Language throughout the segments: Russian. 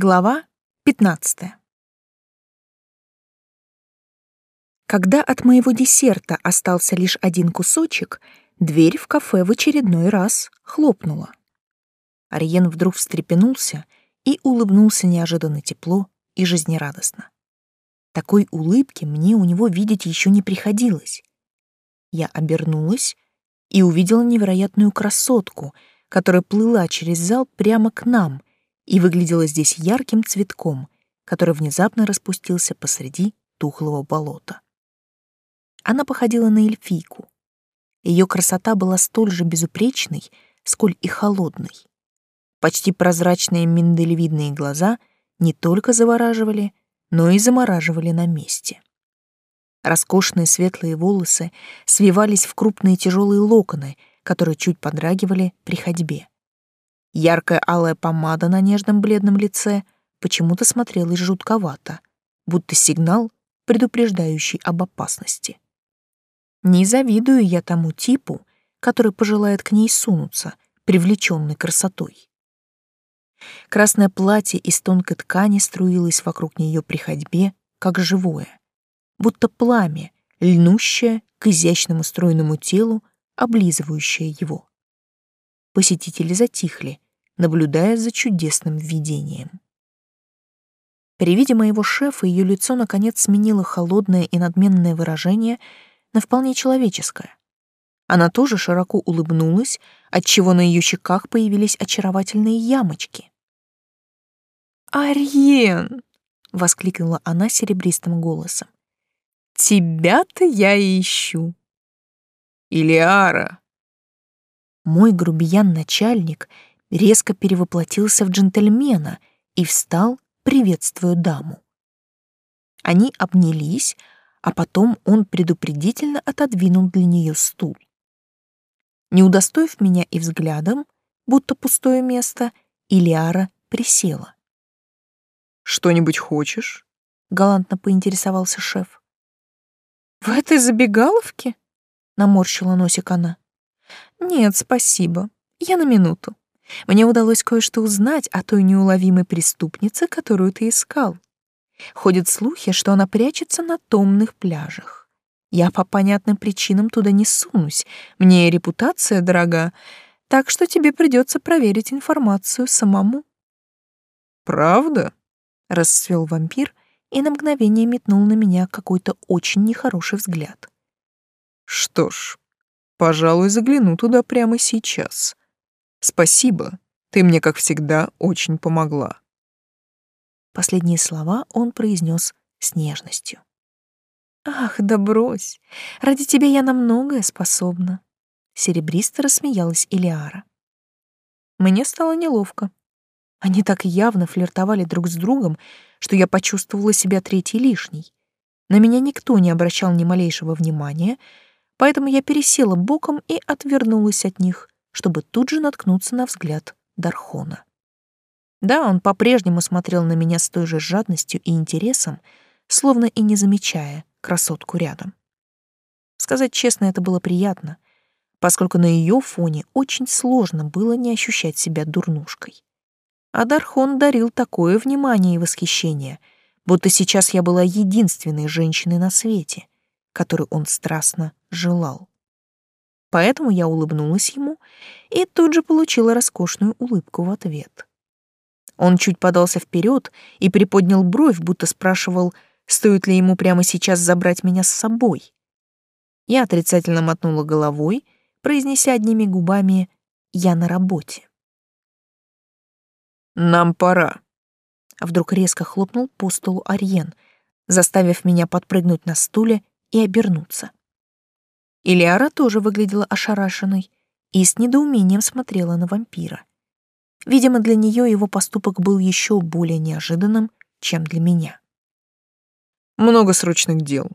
Глава 15. Когда от моего десерта остался лишь один кусочек, дверь в кафе в очередной раз хлопнула. Ариен вдруг встрепенулся и улыбнулся неожиданно тепло и жизнерадостно. Такой улыбки мне у него видеть еще не приходилось. Я обернулась и увидела невероятную красотку, которая плыла через зал прямо к нам — и выглядела здесь ярким цветком, который внезапно распустился посреди тухлого болота. Она походила на эльфийку. Ее красота была столь же безупречной, сколь и холодной. Почти прозрачные миндалевидные глаза не только завораживали, но и замораживали на месте. Роскошные светлые волосы свивались в крупные тяжелые локоны, которые чуть подрагивали при ходьбе. Яркая алая помада на нежном бледном лице почему-то смотрелась жутковато, будто сигнал, предупреждающий об опасности. Не завидую я тому типу, который пожелает к ней сунуться, привлеченный красотой. Красное платье из тонкой ткани струилось вокруг нее при ходьбе, как живое, будто пламя, льнущее к изящному стройному телу, облизывающее его посетители затихли, наблюдая за чудесным видением. При виде моего шефа ее лицо наконец сменило холодное и надменное выражение на вполне человеческое. Она тоже широко улыбнулась, отчего на ее щеках появились очаровательные ямочки. «Ариен!» — воскликнула она серебристым голосом. «Тебя-то я ищу!» «Илиара!» Мой грубиян-начальник резко перевоплотился в джентльмена и встал, приветствуя даму. Они обнялись, а потом он предупредительно отодвинул для нее стул. Не удостоив меня и взглядом, будто пустое место, Илиара присела. «Что-нибудь хочешь?» — галантно поинтересовался шеф. «В этой забегаловке?» — наморщила носик она. «Нет, спасибо. Я на минуту. Мне удалось кое-что узнать о той неуловимой преступнице, которую ты искал. Ходят слухи, что она прячется на томных пляжах. Я по понятным причинам туда не сунусь, мне репутация дорога, так что тебе придется проверить информацию самому». «Правда?» — расцвел вампир и на мгновение метнул на меня какой-то очень нехороший взгляд. «Что ж, Пожалуй, загляну туда прямо сейчас. Спасибо, ты мне, как всегда, очень помогла. Последние слова он произнес с нежностью. Ах, да брось. Ради тебя я на многое способна. Серебристо рассмеялась Илиара. Мне стало неловко. Они так явно флиртовали друг с другом, что я почувствовала себя третьей лишней. На меня никто не обращал ни малейшего внимания, поэтому я пересела боком и отвернулась от них, чтобы тут же наткнуться на взгляд Дархона. Да, он по-прежнему смотрел на меня с той же жадностью и интересом, словно и не замечая красотку рядом. Сказать честно, это было приятно, поскольку на ее фоне очень сложно было не ощущать себя дурнушкой. А Дархон дарил такое внимание и восхищение, будто сейчас я была единственной женщиной на свете, которую он страстно желал. Поэтому я улыбнулась ему и тут же получила роскошную улыбку в ответ. Он чуть подался вперед и приподнял бровь, будто спрашивал, стоит ли ему прямо сейчас забрать меня с собой. Я отрицательно мотнула головой, произнеся одними губами «я на работе». «Нам пора», вдруг резко хлопнул по столу Ариен, заставив меня подпрыгнуть на стуле и обернуться. Илиара тоже выглядела ошарашенной и с недоумением смотрела на вампира. Видимо, для нее его поступок был еще более неожиданным, чем для меня. «Много срочных дел.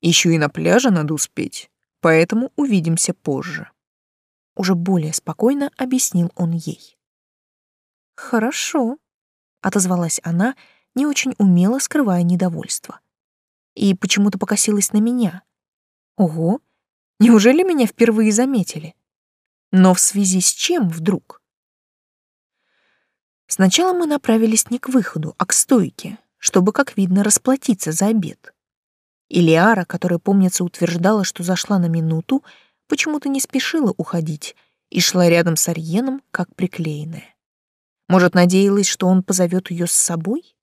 Еще и на пляже надо успеть, поэтому увидимся позже». Уже более спокойно объяснил он ей. «Хорошо», — отозвалась она, не очень умело скрывая недовольство. И почему-то покосилась на меня. Ого, Неужели меня впервые заметили? Но в связи с чем вдруг? Сначала мы направились не к выходу, а к стойке, чтобы, как видно, расплатиться за обед. Илиара, которая, помнится, утверждала, что зашла на минуту, почему-то не спешила уходить и шла рядом с Арьеном, как приклеенная. Может, надеялась, что он позовет ее с собой?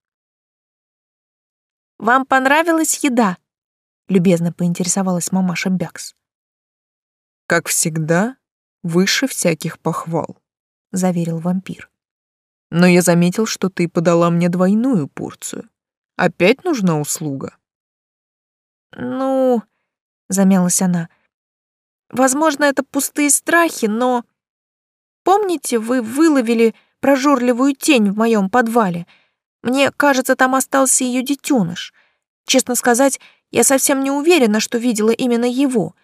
«Вам понравилась еда?» — любезно поинтересовалась мамаша Бякс. «Как всегда, выше всяких похвал», — заверил вампир. «Но я заметил, что ты подала мне двойную порцию. Опять нужна услуга?» «Ну...» — замялась она. «Возможно, это пустые страхи, но... Помните, вы выловили прожорливую тень в моем подвале? Мне кажется, там остался ее детеныш. Честно сказать, я совсем не уверена, что видела именно его.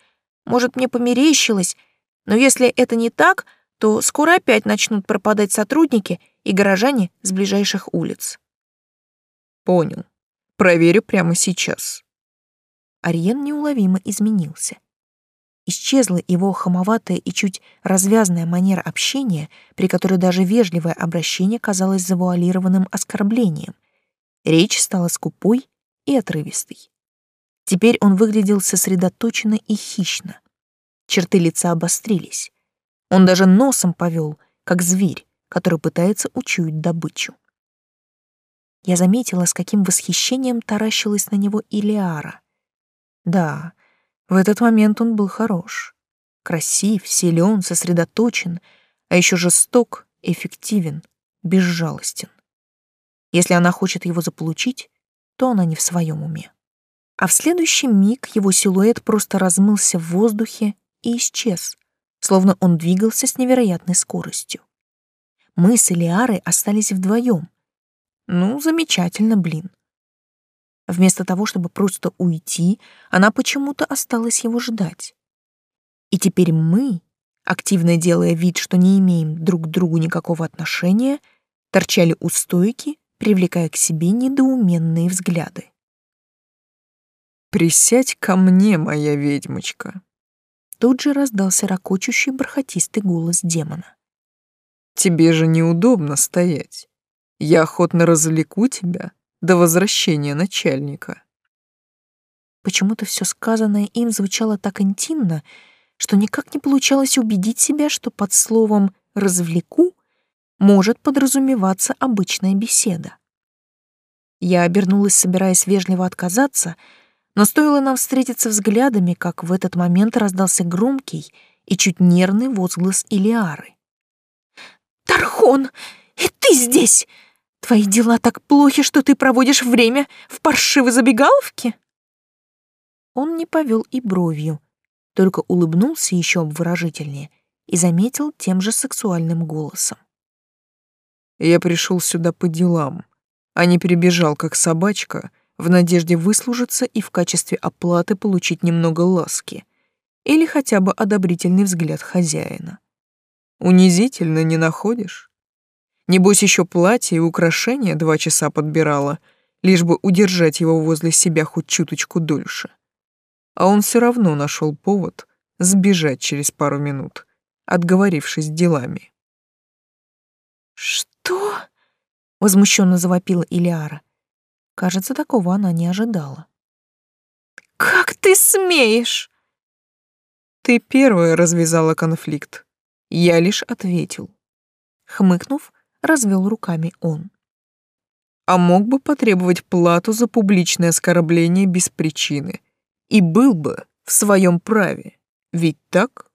Может, мне померещилось, но если это не так, то скоро опять начнут пропадать сотрудники и горожане с ближайших улиц». «Понял. Проверю прямо сейчас». Ариен неуловимо изменился. Исчезла его хамоватая и чуть развязная манера общения, при которой даже вежливое обращение казалось завуалированным оскорблением. Речь стала скупой и отрывистой. Теперь он выглядел сосредоточенно и хищно. Черты лица обострились. Он даже носом повел, как зверь, который пытается учуять добычу. Я заметила, с каким восхищением таращилась на него Илиара. Да, в этот момент он был хорош. Красив, силен, сосредоточен, а еще жесток, эффективен, безжалостен. Если она хочет его заполучить, то она не в своем уме. А в следующий миг его силуэт просто размылся в воздухе и исчез, словно он двигался с невероятной скоростью. Мы с Элиарой остались вдвоем. Ну, замечательно, блин. Вместо того, чтобы просто уйти, она почему-то осталась его ждать. И теперь мы, активно делая вид, что не имеем друг к другу никакого отношения, торчали у стойки, привлекая к себе недоуменные взгляды. «Присядь ко мне, моя ведьмочка!» Тут же раздался ракочущий бархатистый голос демона. «Тебе же неудобно стоять. Я охотно развлеку тебя, до возвращения начальника. Почему-то все сказанное им звучало так интимно, что никак не получалось убедить себя, что под словом «развлеку» может подразумеваться обычная беседа. Я обернулась, собираясь вежливо отказаться, но стоило нам встретиться взглядами, как в этот момент раздался громкий и чуть нервный возглас Илиары. «Тархон, и ты здесь! Твои дела так плохи, что ты проводишь время в паршивой забегаловке?» Он не повел и бровью, только улыбнулся еще обворожительнее и заметил тем же сексуальным голосом. «Я пришел сюда по делам, а не прибежал как собачка в надежде выслужиться и в качестве оплаты получить немного ласки или хотя бы одобрительный взгляд хозяина. Унизительно не находишь?» Небось, еще платье и украшения два часа подбирала, лишь бы удержать его возле себя хоть чуточку дольше. А он все равно нашел повод сбежать через пару минут, отговорившись делами. «Что?» — возмущенно завопила Илиара. Кажется, такого она не ожидала. «Как ты смеешь?» «Ты первая развязала конфликт. Я лишь ответил». Хмыкнув, развел руками он. А мог бы потребовать плату за публичное оскорбление без причины. И был бы в своем праве. Ведь так?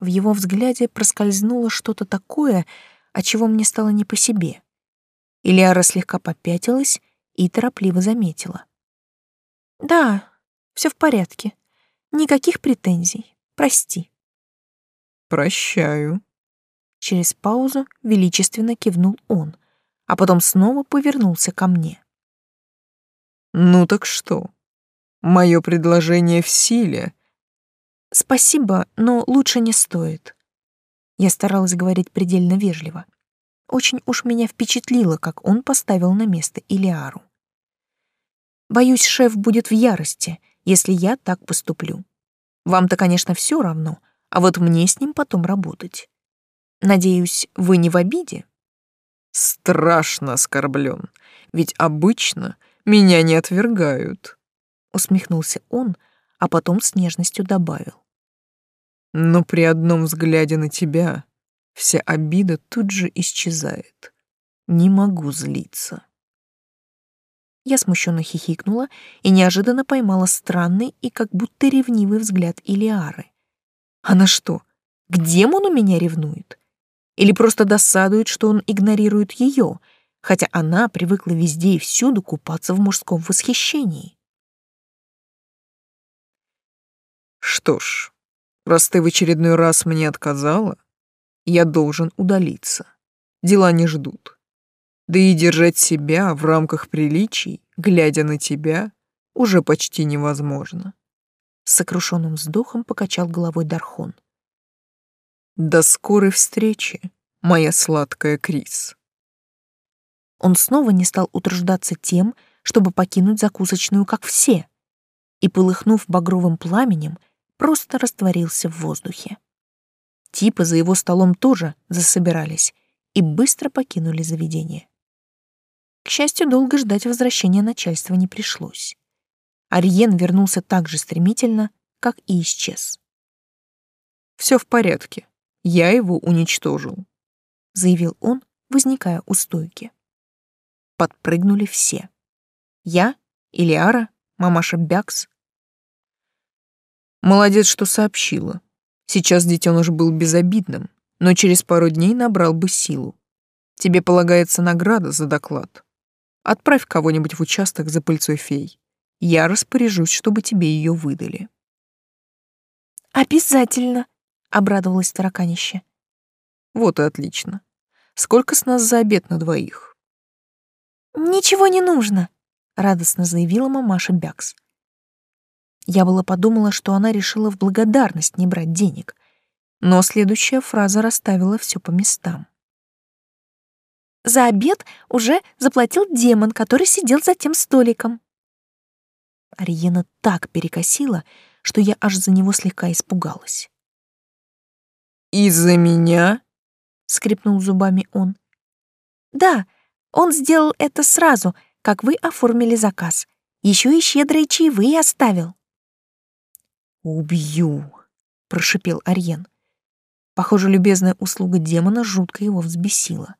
В его взгляде проскользнуло что-то такое, от чего мне стало не по себе. Ильяра слегка попятилась и торопливо заметила. «Да, все в порядке. Никаких претензий. Прости». «Прощаю», Через паузу величественно кивнул он, а потом снова повернулся ко мне. «Ну так что? Мое предложение в силе». «Спасибо, но лучше не стоит». Я старалась говорить предельно вежливо. Очень уж меня впечатлило, как он поставил на место Илиару. Боюсь, шеф будет в ярости, если я так поступлю. Вам-то, конечно, все равно, а вот мне с ним потом работать. Надеюсь, вы не в обиде? страшно оскорблен, ведь обычно меня не отвергают. Усмехнулся он, а потом с нежностью добавил. Но при одном взгляде на тебя вся обида тут же исчезает. Не могу злиться. Я смущенно хихикнула и неожиданно поймала странный и как будто ревнивый взгляд Илиары. Она что, к демону меня ревнует? Или просто досадует, что он игнорирует ее, хотя она привыкла везде и всюду купаться в мужском восхищении? Что ж, раз ты в очередной раз мне отказала, я должен удалиться. Дела не ждут. Да и держать себя в рамках приличий, глядя на тебя, уже почти невозможно. С сокрушенным вздохом покачал головой Дархон. До скорой встречи, моя сладкая Крис. Он снова не стал утруждаться тем, чтобы покинуть закусочную, как все, и, полыхнув багровым пламенем, просто растворился в воздухе. Типы за его столом тоже засобирались и быстро покинули заведение. К счастью, долго ждать возвращения начальства не пришлось. Ариен вернулся так же стремительно, как и исчез. Все в порядке. Я его уничтожил, заявил он, возникая у стойки. Подпрыгнули все. Я, Илиара, мамаша Бякс. Молодец, что сообщила. Сейчас детеныш был безобидным, но через пару дней набрал бы силу. Тебе полагается награда за доклад. Отправь кого-нибудь в участок за пыльцой фей. Я распоряжусь, чтобы тебе ее выдали. Обязательно, обрадовалась тараканище. Вот и отлично. Сколько с нас за обед на двоих? Ничего не нужно, радостно заявила мамаша Бякс. Я было подумала, что она решила в благодарность не брать денег, но следующая фраза расставила все по местам. За обед уже заплатил демон, который сидел за тем столиком. Ариена так перекосила, что я аж за него слегка испугалась. «Из-за меня?» — скрипнул зубами он. «Да, он сделал это сразу, как вы оформили заказ. Еще и щедрые чаевые оставил». «Убью!» — прошипел Ариен. Похоже, любезная услуга демона жутко его взбесила.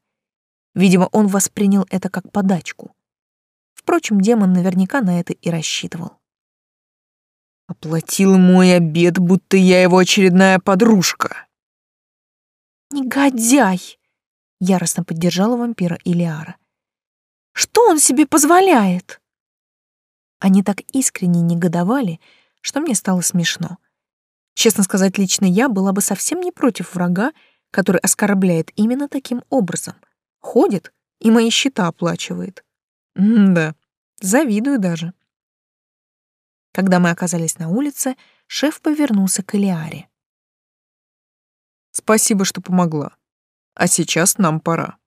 Видимо, он воспринял это как подачку. Впрочем, демон наверняка на это и рассчитывал. Оплатил мой обед, будто я его очередная подружка. Негодяй! Яростно поддержала вампира Илиара. Что он себе позволяет? Они так искренне негодовали, что мне стало смешно. Честно сказать, лично я была бы совсем не против врага, который оскорбляет именно таким образом — Ходит и мои счета оплачивает. М да, завидую даже. Когда мы оказались на улице, шеф повернулся к Элиаре. «Спасибо, что помогла. А сейчас нам пора».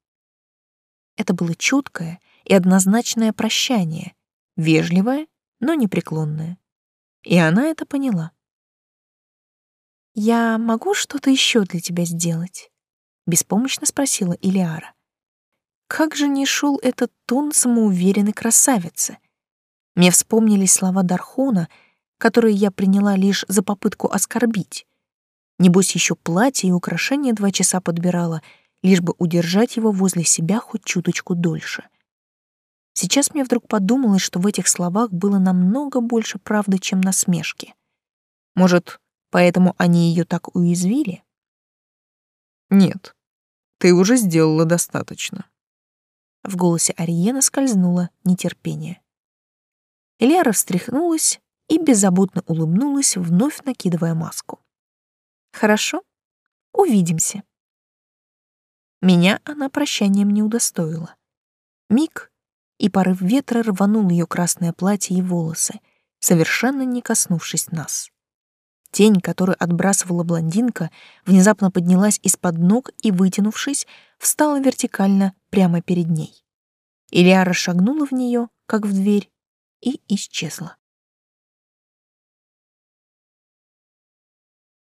Это было чуткое и однозначное прощание, вежливое, но непреклонное. И она это поняла. «Я могу что-то еще для тебя сделать?» — беспомощно спросила Илиара. Как же не шел этот тон самоуверенной красавицы? Мне вспомнились слова Дархона, которые я приняла лишь за попытку оскорбить. Небось, еще платье и украшения два часа подбирала, лишь бы удержать его возле себя хоть чуточку дольше. Сейчас мне вдруг подумалось, что в этих словах было намного больше правды, чем насмешки. Может, поэтому они ее так уязвили? Нет, ты уже сделала достаточно. В голосе Ариена скользнуло нетерпение. Элиара встряхнулась и беззаботно улыбнулась, вновь накидывая маску. «Хорошо, увидимся». Меня она прощанием не удостоила. Миг, и порыв ветра рванул ее красное платье и волосы, совершенно не коснувшись нас. Тень, которую отбрасывала блондинка, внезапно поднялась из-под ног и, вытянувшись, встала вертикально прямо перед ней. Ильяра шагнула в нее, как в дверь, и исчезла.